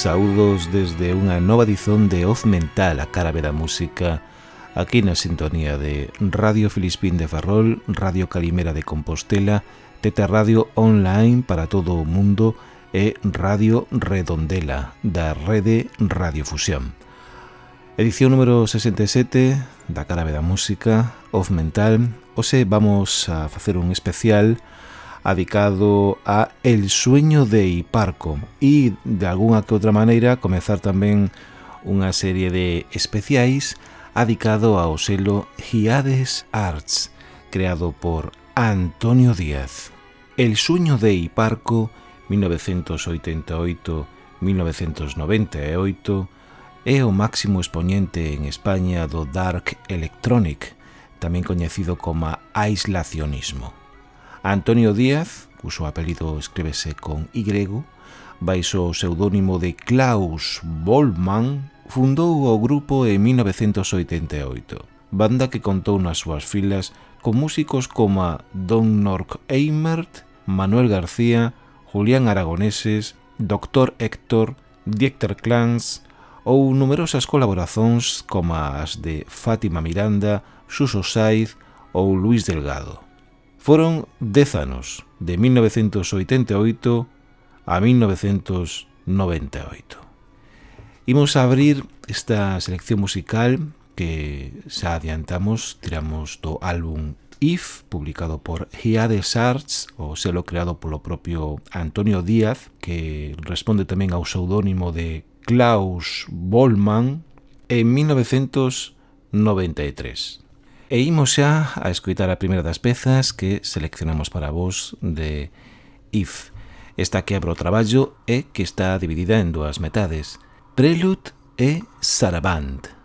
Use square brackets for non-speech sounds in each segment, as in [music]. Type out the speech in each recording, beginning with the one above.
Saúdos desde unha nova edición de Off Mental a cara da música aquí na sintonía de Radio Filispín de Ferrol, Radio Calimera de Compostela, Teta Radio Online para todo o mundo e Radio Redondela da Rede Radiofusión. Edición número 67 da Cara da Música, Off Mental. Hoxe vamos a facer un especial adicado a El sueño de Hiparco e de algunha que outra maneira comezar tamén unha serie de especiais adicado ao selo Giades Arts creado por Antonio Díaz. El sueño de Hiparco 1988-1998 é o máximo expoñente en España do dark electronic, tamén coñecido como aislacionismo. Antonio Díaz, cuso apelido escríbese con Y, baixo o pseudónimo de Klaus Bollmann, fundou o grupo en 1988, banda que contou nas súas filas con músicos como Don Nork Eimert, Manuel García, Julián Aragoneses, Dr. Héctor, Dieter Clans ou numerosas colaboracións como as de Fátima Miranda, Suso Saiz ou Luis Delgado. Foron 10 anos, de 1988 a 1998. Imos a abrir esta selección musical que xa adiantamos, tiramos do álbum If, publicado por Hiades Arts, o selo creado polo propio Antonio Díaz, que responde tamén ao pseudónimo de Klaus Bollmann, en 1993. E imos xa a escutar a primeira das pezas que seleccionamos para vos de If. Esta quebra o traballo é que está dividida en dúas metades, Prelude e Saraband.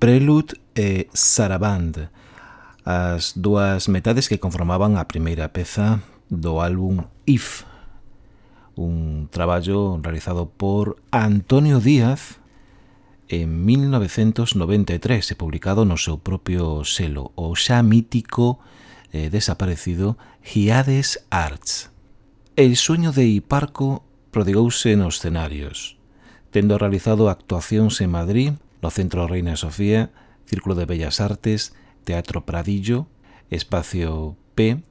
Prelude e Saraband, as dúas metades que conformaban a primeira peza do álbum If, un traballo realizado por Antonio Díaz en 1993 e publicado no seu propio selo, o xa mítico eh, desaparecido Hiades Arts. El sueño de Hiparco prodigouse nos escenarios, tendo realizado actuacións en Madrid, no Centro Reina Sofía, Círculo de Bellas Artes, Teatro Pradillo, Espacio P,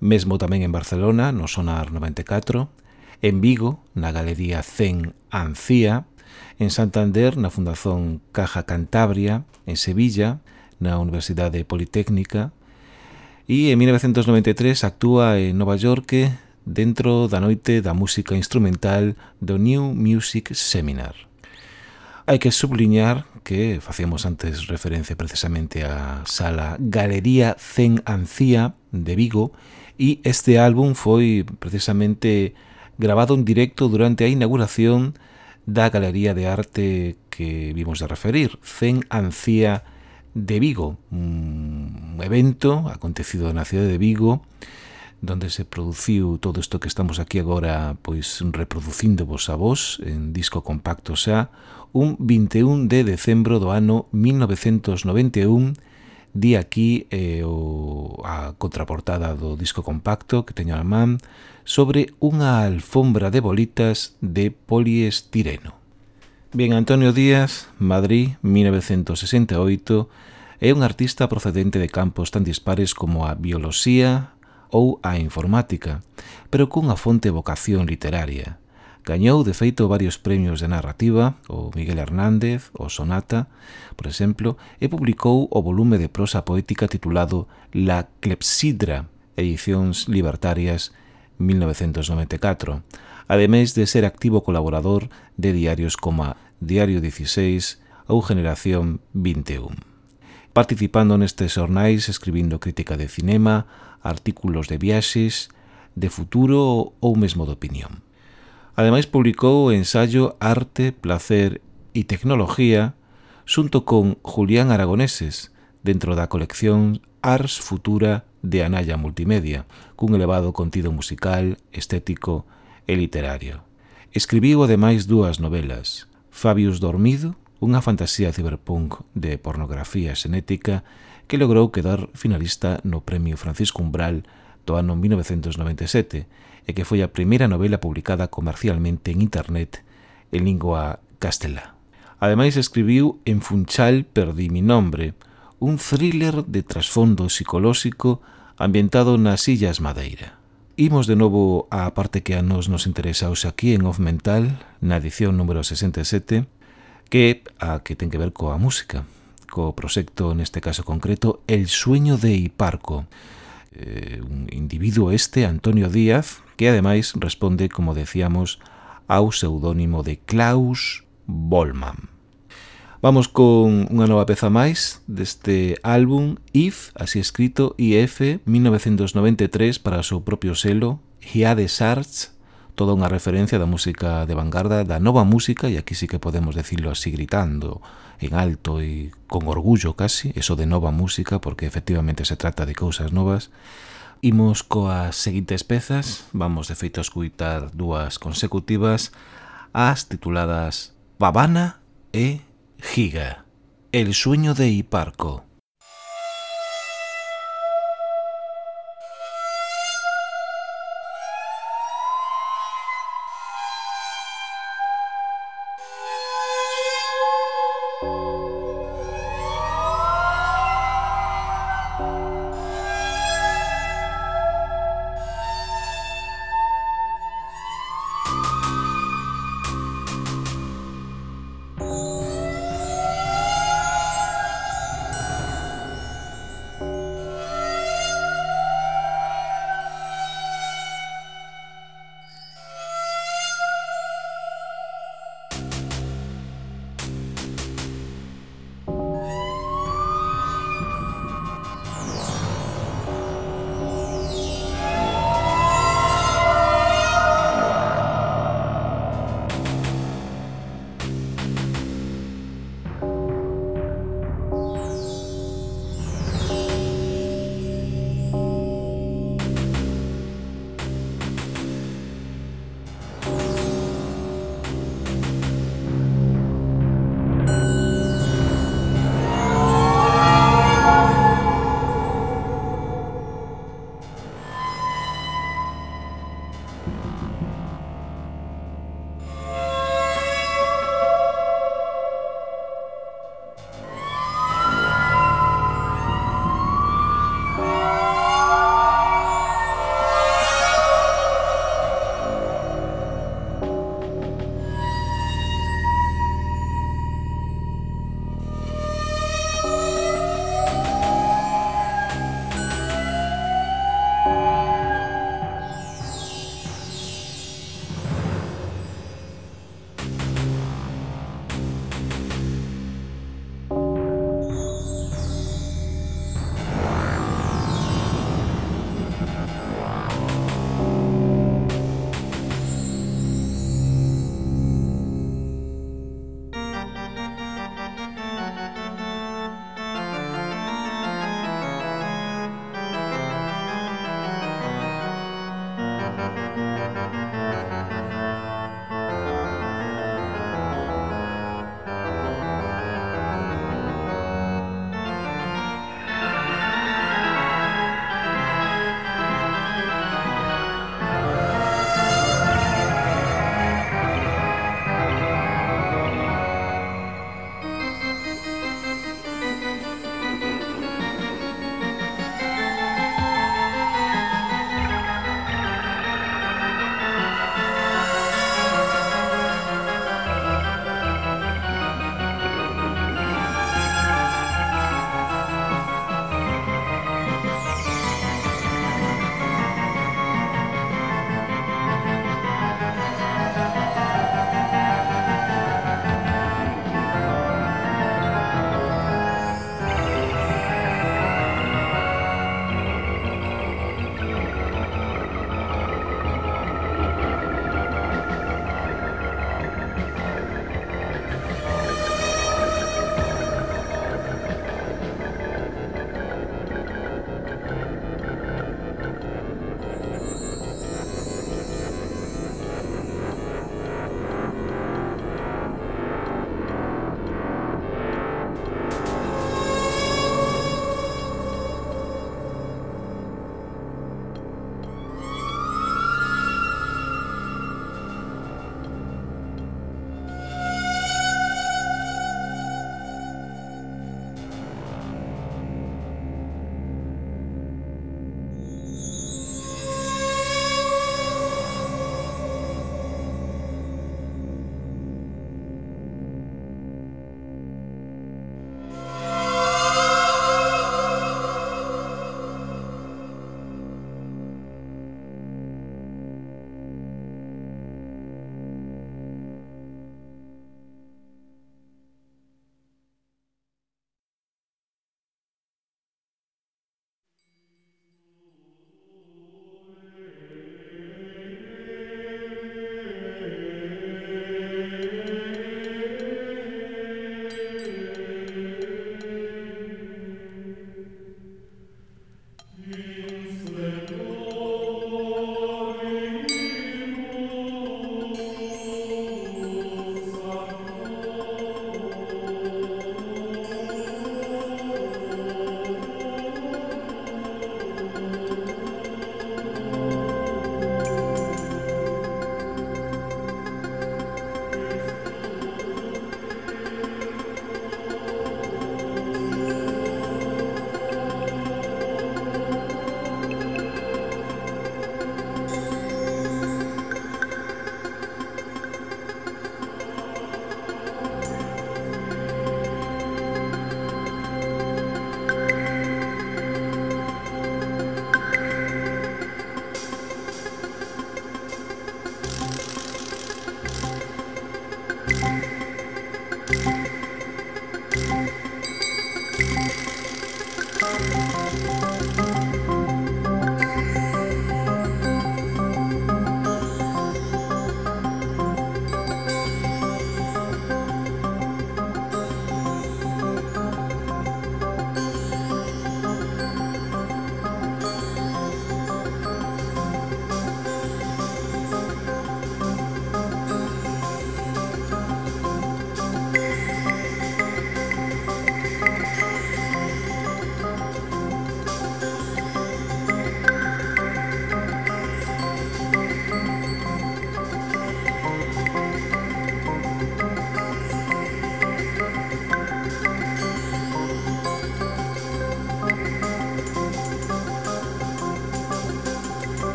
mesmo tamén en Barcelona, no Sonar 94, en Vigo, na Galería Zen Ancía, En Santander, na Fundación Caja Cantabria, en Sevilla, na Universidade Politécnica, e en 1993 actúa en Nova York dentro da noite da música instrumental do New Music Seminar. Hai que subliñar que facíamos antes referencia precisamente á sala Galería Zen Ancía de Vigo e este álbum foi precisamente grabado en directo durante a inauguración da Galería de Arte que vimos de referir, Zen Ancía de Vigo, un evento acontecido na cidade de Vigo, donde se produciu todo isto que estamos aquí agora pois reproducindo vos a vos en disco compacto xa un 21 de decembro do ano 1991 di aquí eh, o, a contraportada do disco compacto que teño a man sobre unha alfombra de bolitas de poliestireno. Ben, Antonio Díaz, Madrid, 1968, é un artista procedente de campos tan dispares como a bioloxía ou a informática, pero cunha fonte vocación literaria. Gañou, de feito, varios premios de narrativa, o Miguel Hernández, o Sonata, por exemplo, e publicou o volume de prosa poética titulado La Clepsidra, edicións libertarias, 1994, ademais de ser activo colaborador de diarios como Diario 16 ou Generación 21. Participando nestes xornais escribindo crítica de cinema, artículos de viaxes, de futuro ou mesmo de opinión. Ademais publicou o ensaio Arte, Placer e Tecnología xunto con Julián Aragoneses dentro da colección Ars Futura de Anaya Multimedia, cun elevado contido musical, estético e literario. Escribiu ademais dúas novelas, Fabius Dormido, unha fantasía cyberpunk de pornografía xenética que logrou quedar finalista no Premio Francisco Umbral do ano 1997 e que foi a primeira novela publicada comercialmente en internet en lingua castelá. Ademais escribiu En Funchal perdí mi nombre, un thriller de trasfondo psicolóxico ambientado nas Illas Madeira. Imos de novo á parte que a nos nos interesa hoxe aquí en Off Mental, na edición número 67, que a que ten que ver coa música, co proxecto neste caso concreto El sueño de Hiparco, eh, un individuo este, Antonio Díaz, que ademais responde, como decíamos, ao pseudónimo de Klaus Bollmann. Vamos con unha nova peza máis deste álbum IF, así escrito IF 1993 para o seu propio selo Hiades Arts, toda unha referencia da música de vanguarda, da nova música, e aquí sí que podemos decirlo así gritando en alto e con orgullo casi, eso de nova música, porque efectivamente se trata de cousas novas. Imos coas seguintes pezas, vamos de feito a escutar dúas consecutivas, as tituladas Pavana e Giga, el sueño de Hiparco.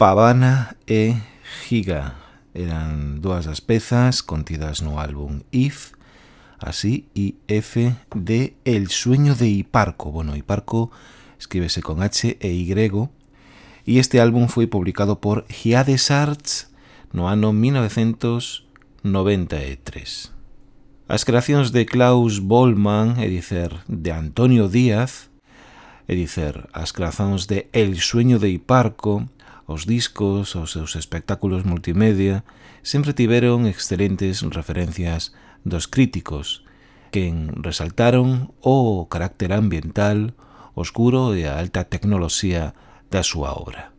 Pavana e Giga. Eran dúas das pezas contidas no álbum If, así, IF, de El sueño de Hiparco. Bueno, Hiparco escríbese con H e Y, e este álbum foi publicado por Giades Arts no ano 1993. As creacións de Klaus Bollmann, e dicer, de Antonio Díaz, e dicer, as creacións de El sueño de Hiparco, Os discos, os seus espectáculos multimedia, sempre tiveron excelentes referencias dos críticos, quen resaltaron o carácter ambiental, oscuro e a alta tecnoloxía da súa obra.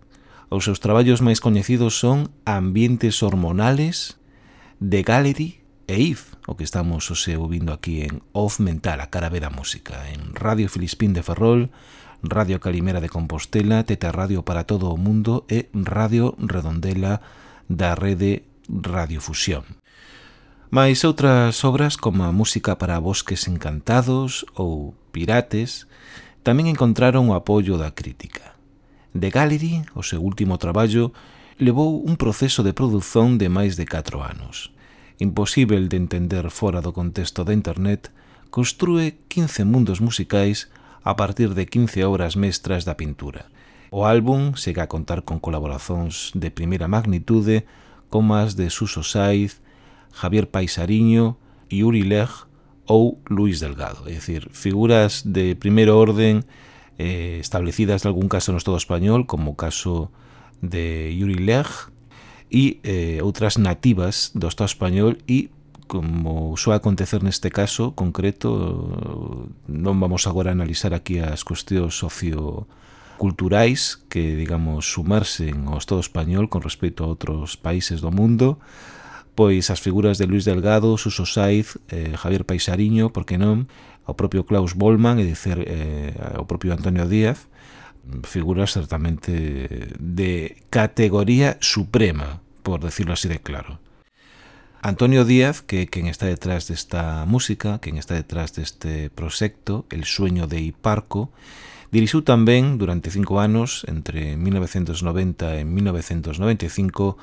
Os seus traballos máis coñecidos son Ambientes hormonales, The Gallery e If, o que estamos o seu vindo aquí en Off Mental, a cara da música, en Radio Filispín de Ferrol, Radio Calimera de Compostela, Teta Radio para todo o mundo e Radio Redondela da rede Radiofusión. Mais outras obras como a música para bosques encantados ou pirates tamén encontraron o apoio da crítica. De Gallery, o seu último traballo, levou un proceso de produción de máis de 4 anos. Imposível de entender fora do contexto da internet, construe 15 mundos musicais a partir de 15 obras mestras da pintura. O álbum chega a contar con colaboracións de primeira magnitude como as de Suso Saiz, Javier Paisariño, Yuri Lech ou Luis Delgado. É dicir, figuras de primeiro orden eh, establecidas en algún caso no Estado español, como o caso de Yuri Lech, e eh, outras nativas do Estado español e como soa acontecer neste caso concreto, non vamos agora a analizar aquí as cuestións socioculturais que, digamos, sumersen ao Estado español con respecto a outros países do mundo, pois as figuras de Luis Delgado, Suso Saiz, eh, Javier Paisariño, por que non, o propio Klaus Bollmann, e dicer, eh, o propio Antonio Díaz, figuras certamente de categoría suprema, por decirlo así de claro. Antonio Díaz, que quen está detrás desta música, quen está detrás deste proxecto, El sueño de Hiparco, dirixiu tamén durante cinco anos, entre 1990 e 1995,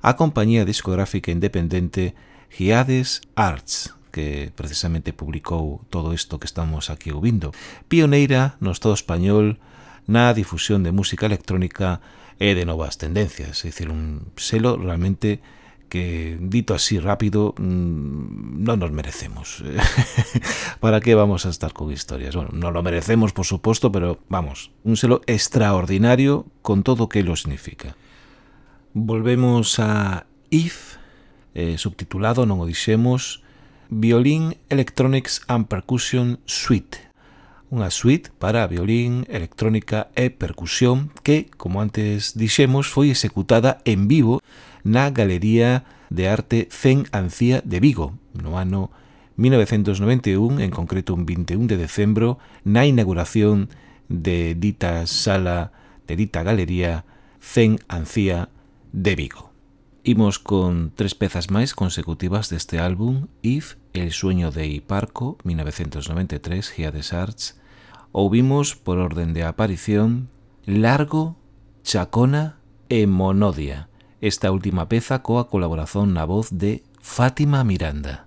a compañía discográfica independente Giades Arts, que precisamente publicou todo isto que estamos aquí ouvindo. Pioneira no Estado español na difusión de música electrónica e de novas tendencias, é dicir, un selo realmente importante que, dito así rápido, mm, non nos merecemos. [laughs] ¿Para qué vamos a estar con historias? Bueno, no lo merecemos, por supuesto, pero vamos, un selo extraordinario con todo o que lo significa. Volvemos a If, eh, subtitulado, non o dixemos, Violin Electronics and Percussion Suite, unha suite para violín, electrónica e percusión que, como antes dixemos, foi executada en vivo na Galería de Arte Zen Ancía de Vigo, no ano 1991, en concreto un 21 de decembro, na inauguración de dita sala, de dita galería Zen Ancía de Vigo. Imos con tres pezas máis consecutivas deste álbum, If, El sueño de Hiparco, 1993, Gia des Arts, ouvimos por orden de aparición Largo, Chacona e Monodia, esta última peza coa colaboración na voz de Fátima Miranda.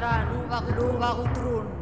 para Nubagrubagutron.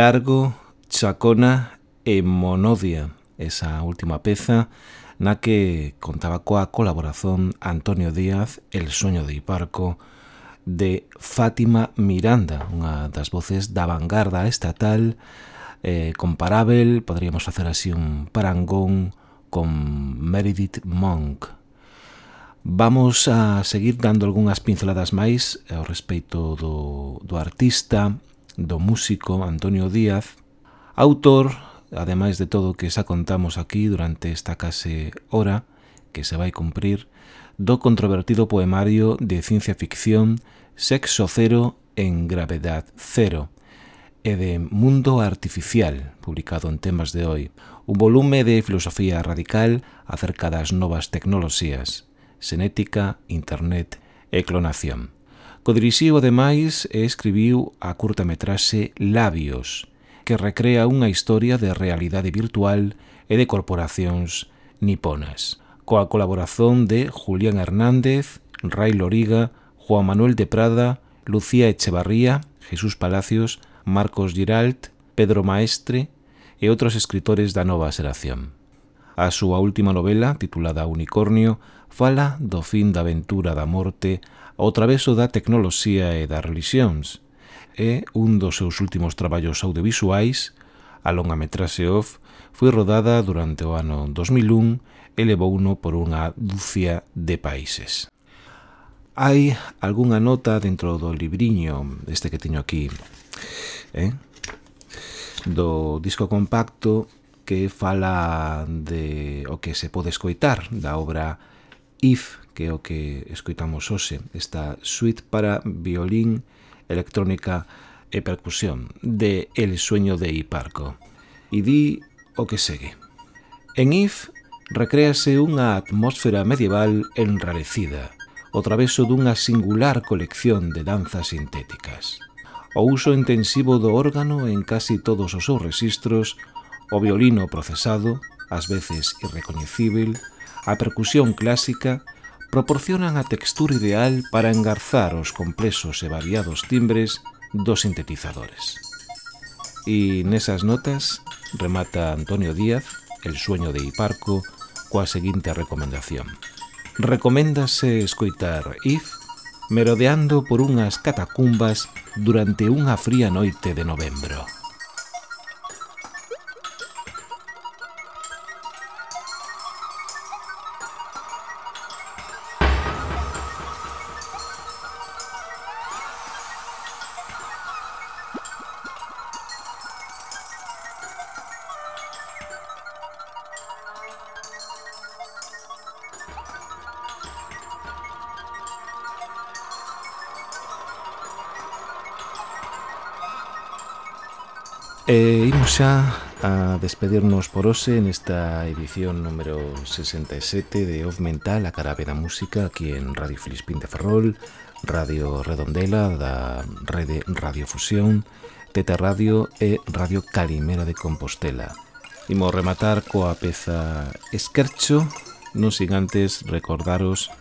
Largo, Chacona e Monodia, esa última peza na que contaba coa colaboración Antonio Díaz, El sueño de Hiparco, de Fátima Miranda, unha das voces da vanguarda estatal, eh, comparável, poderíamos facer así un parangón con Meredith Monk. Vamos a seguir dando algunhas pinceladas máis ao respecto do, do artista, do músico Antonio Díaz, autor, ademais de todo que xa contamos aquí durante esta case hora, que se vai cumprir, do controvertido poemario de ciencia ficción Sexo Cero en Gravedad Cero, e de Mundo Artificial, publicado en temas de hoy, un volume de filosofía radical acerca das novas tecnoloxías, xenética, internet e clonación. Codirixiu ademais e escribiu a curta metraxe Labios, que recrea unha historia de realidade virtual e de corporacións niponas, coa colaboración de Julián Hernández, Ray Loriga, Juan Manuel de Prada, Lucía Echevarría, Jesús Palacios, Marcos Giralt, Pedro Maestre e outros escritores da nova xeración. A súa última novela, titulada Unicornio, fala do fin da aventura da morte ao traveso da tecnoloxía e das religións. É un dos seus últimos traballos audiovisuais, a longa metrase off, foi rodada durante o ano 2001 e levouno por unha dúcia de países. Hai algunha nota dentro do libriño, este que teño aquí, eh? do disco compacto que fala de o que se pode escoitar da obra If, que é o que escoitamos hoxe, esta suite para violín, electrónica e percusión de El sueño de Hiparco. E di o que segue. En If recréase unha atmósfera medieval enrarecida, o traveso dunha singular colección de danzas sintéticas. O uso intensivo do órgano en casi todos os seus registros o violino procesado, ás veces irrecoñecível, a percusión clásica proporcionan a textura ideal para engarzar os complexos e variados timbres dos sintetizadores. E nesas notas remata Antonio Díaz El sueño de Hiparco coa seguinte recomendación. Recoméndase escoitar If merodeando por unhas catacumbas durante unha fría noite de novembro. E imos xa a despedirnos por hoxe nesta edición número 67 de Off Mental, a cara da música, aquí en Radio Filispín de Ferrol, Radio Redondela da Rede Radiofusión, Teta Radio e Radio Calimera de Compostela. Imos rematar coa peza Esquercho, non sin antes recordaros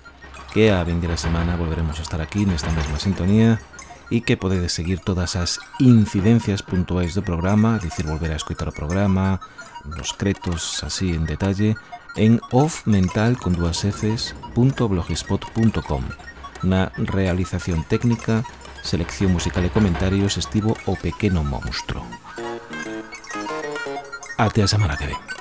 que a vindeira semana volveremos a estar aquí nesta mesma sintonía e que podedes seguir todas as incidencias puntuais do programa, dicir, volver a escoitar o programa, nos cretos así en detalle, en offmental con dúas heces, blogspot.com. Na realización técnica, selección musical e comentarios estivo o pequeno monstro. Até a semana que ven.